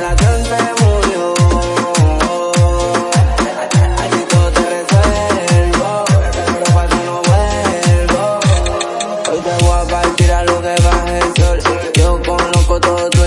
la que murió. Aquí todo te resuelvo, pero para ti no vuelvo. Hoy te voy a partir a lo que baje el sol. Yo conozco todo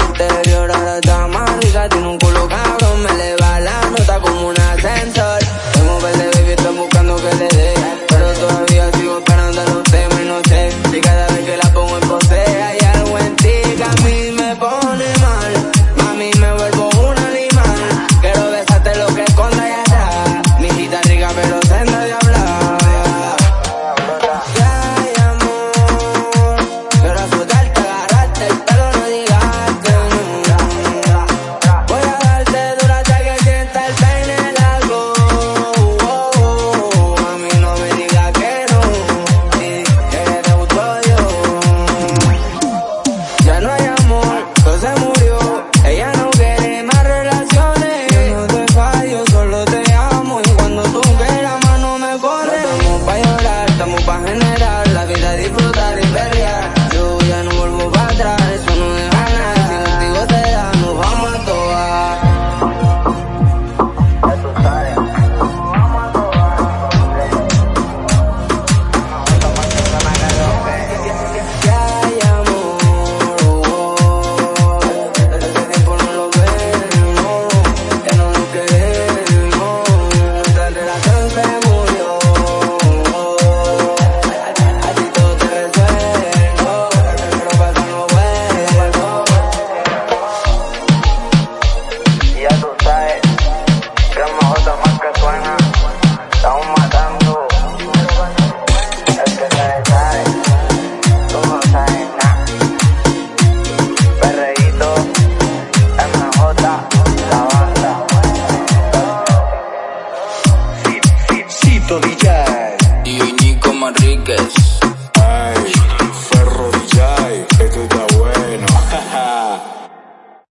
to DJ